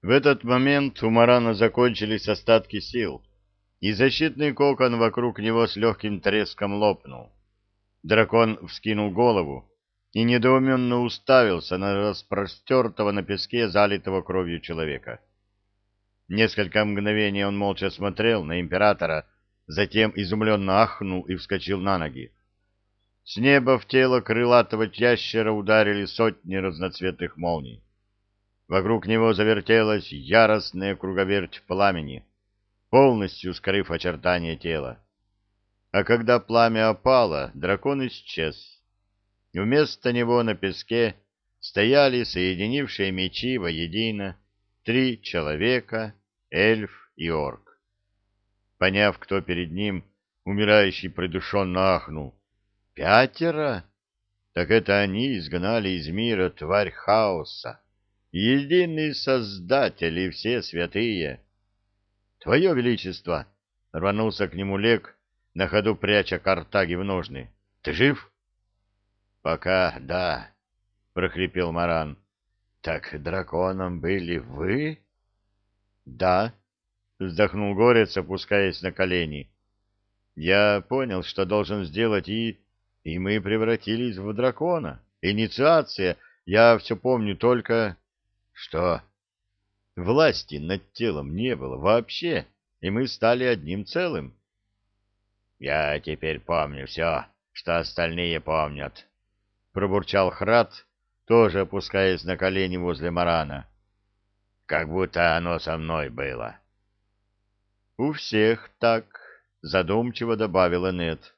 В этот момент у Марана закончились остатки сил, и защитный кокон вокруг него с легким треском лопнул. Дракон вскинул голову и недоуменно уставился на распростертого на песке, залитого кровью человека. Несколько мгновений он молча смотрел на императора, затем изумленно ахнул и вскочил на ноги. С неба в тело крылатого ящера ударили сотни разноцветных молний. Вокруг него завертелась яростная круговерть пламени, полностью скрыв очертания тела. А когда пламя опало, дракон исчез. Вместо него на песке стояли соединившие мечи воедино три человека, эльф и орк. Поняв, кто перед ним, умирающий придушенно ахнул. «Пятеро? Так это они изгнали из мира тварь хаоса!» Единый Создатель и все святые. Твое Величество! — рванулся к нему Лек, на ходу пряча картаги в ножны. — Ты жив? — Пока да, — прохрипел Маран. — Так драконом были вы? — Да, — вздохнул Горец, опускаясь на колени. — Я понял, что должен сделать, и... И мы превратились в дракона. Инициация, я все помню, только... Что? Власти над телом не было вообще, и мы стали одним целым. Я теперь помню все, что остальные помнят, пробурчал Храд, тоже опускаясь на колени возле Марана. Как будто оно со мной было. У всех так, задумчиво добавила Нет.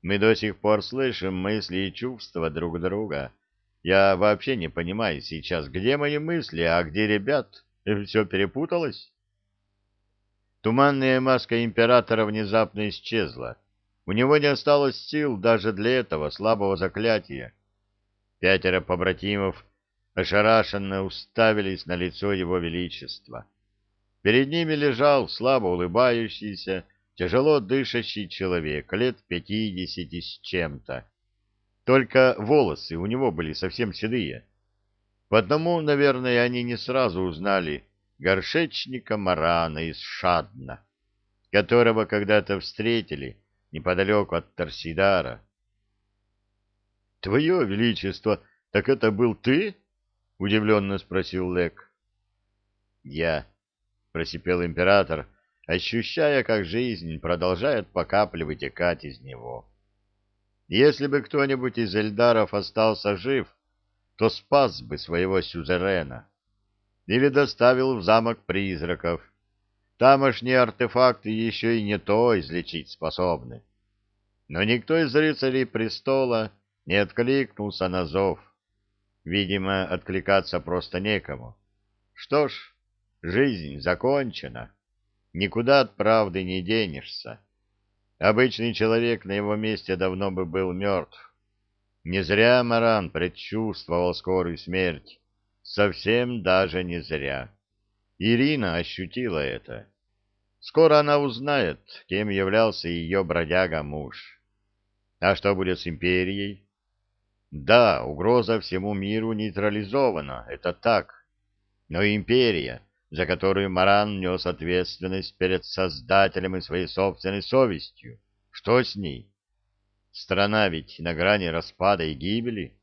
Мы до сих пор слышим мысли и чувства друг друга я вообще не понимаю сейчас, где мои мысли, а где ребят. Все перепуталось? Туманная маска императора внезапно исчезла. У него не осталось сил даже для этого слабого заклятия. Пятеро побратимов ошарашенно уставились на лицо его величества. Перед ними лежал слабо улыбающийся, тяжело дышащий человек лет пятидесяти с чем-то только волосы у него были совсем седые. Потому, наверное, они не сразу узнали горшечника Марана из Шадна, которого когда-то встретили неподалеку от Торсидара. — Твое Величество, так это был ты? — удивленно спросил Лек. — Я, — просипел император, ощущая, как жизнь продолжает по капле вытекать из него. — если бы кто-нибудь из эльдаров остался жив, то спас бы своего сюзерена или доставил в замок призраков. Тамошние артефакты еще и не то излечить способны. Но никто из рыцарей престола не откликнулся на зов. Видимо, откликаться просто некому. Что ж, жизнь закончена. Никуда от правды не денешься. Обычный человек на его месте давно бы был мертв. Не зря Маран предчувствовал скорую смерть. Совсем даже не зря. Ирина ощутила это. Скоро она узнает, кем являлся ее бродяга-муж. А что будет с империей? Да, угроза всему миру нейтрализована, это так. Но империя за которую Маран нес ответственность перед Создателем и своей собственной совестью. Что с ней? Страна ведь на грани распада и гибели.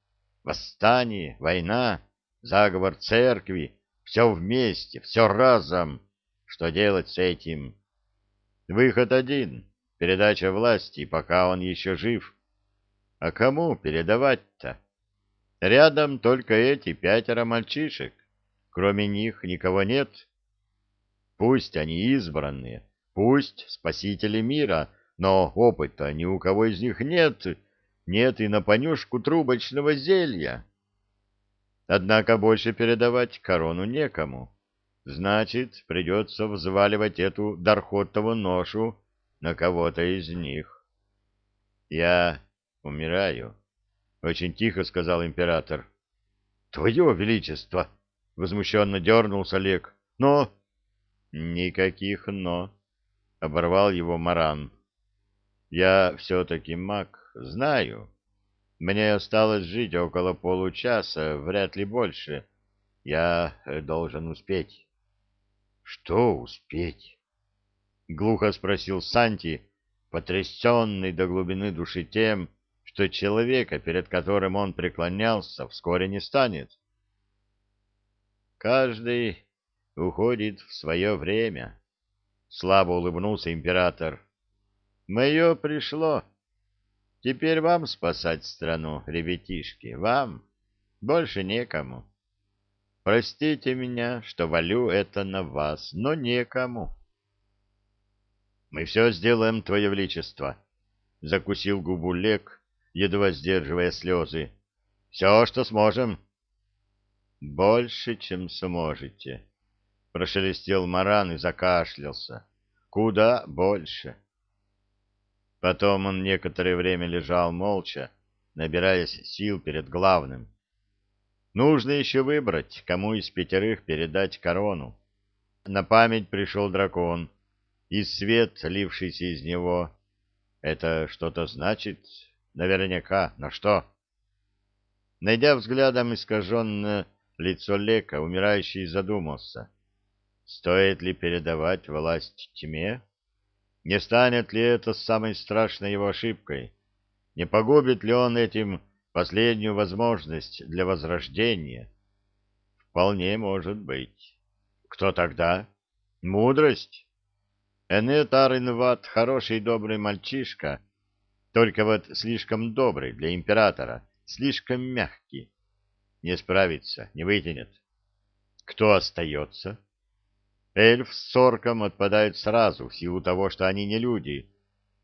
Восстание, война, заговор церкви — все вместе, все разом. Что делать с этим? Выход один — передача власти, пока он еще жив. А кому передавать-то? Рядом только эти пятеро мальчишек. Кроме них никого нет. Пусть они избранные, пусть спасители мира, но опыта ни у кого из них нет, нет и на понюшку трубочного зелья. Однако больше передавать корону некому. Значит, придется взваливать эту дархотову ношу на кого-то из них. Я умираю, — очень тихо сказал император. — Твое Величество! — Возмущенно дернулся Олег. Но... Никаких «но», — оборвал его Маран. Я все-таки маг, знаю. Мне осталось жить около получаса, вряд ли больше. Я должен успеть. Что успеть? Глухо спросил Санти, потрясенный до глубины души тем, что человека, перед которым он преклонялся, вскоре не станет. Каждый уходит в свое время, — слабо улыбнулся император. Мое пришло. Теперь вам спасать страну, ребятишки, вам. Больше некому. Простите меня, что валю это на вас, но некому. Мы все сделаем, Твое Величество, — закусил губу Лек, едва сдерживая слезы. Все, что сможем. Больше, чем сможете, — прошелестел Маран и закашлялся. Куда больше. Потом он некоторое время лежал молча, набираясь сил перед главным. Нужно еще выбрать, кому из пятерых передать корону. На память пришел дракон, и свет, лившийся из него. Это что-то значит? Наверняка. На что? Найдя взглядом искаженное лицо Лека, умирающий задумался. Стоит ли передавать власть тьме? Не станет ли это самой страшной его ошибкой? Не погубит ли он этим последнюю возможность для возрождения? Вполне может быть. Кто тогда? Мудрость? Энет Аринват хороший добрый мальчишка, только вот слишком добрый для императора, слишком мягкий. Не справится, не вытянет. Кто остается? Эльф с сорком отпадают сразу, в силу того, что они не люди.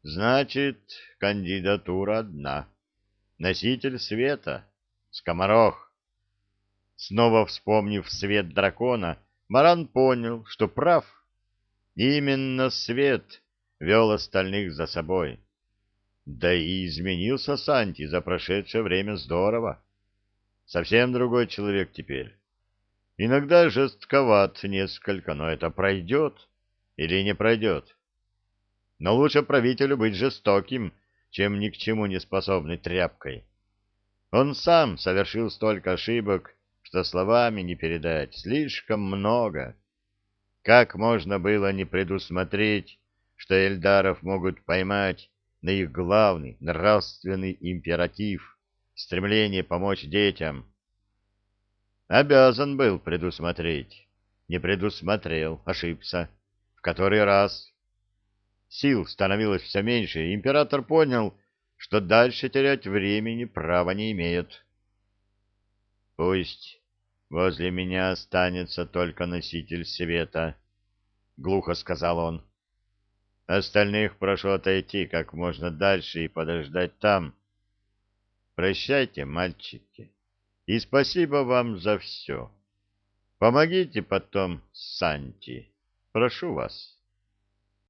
Значит, кандидатура одна носитель света, скоморох. Снова вспомнив свет дракона, Маран понял, что прав. Именно свет вел остальных за собой. Да и изменился Санти за прошедшее время здорово. Совсем другой человек теперь. Иногда жестковат несколько, но это пройдет или не пройдет. Но лучше правителю быть жестоким, чем ни к чему не способной тряпкой. Он сам совершил столько ошибок, что словами не передать, слишком много. Как можно было не предусмотреть, что эльдаров могут поймать на их главный нравственный императив — стремление помочь детям? Обязан был предусмотреть. Не предусмотрел, ошибся. В который раз Сил становилось все меньше, и император понял, что дальше терять времени права не имеет. «Пусть возле меня останется только носитель света», — глухо сказал он. «Остальных прошу отойти как можно дальше и подождать там. Прощайте, мальчики, и спасибо вам за все. Помогите потом Санти, прошу вас».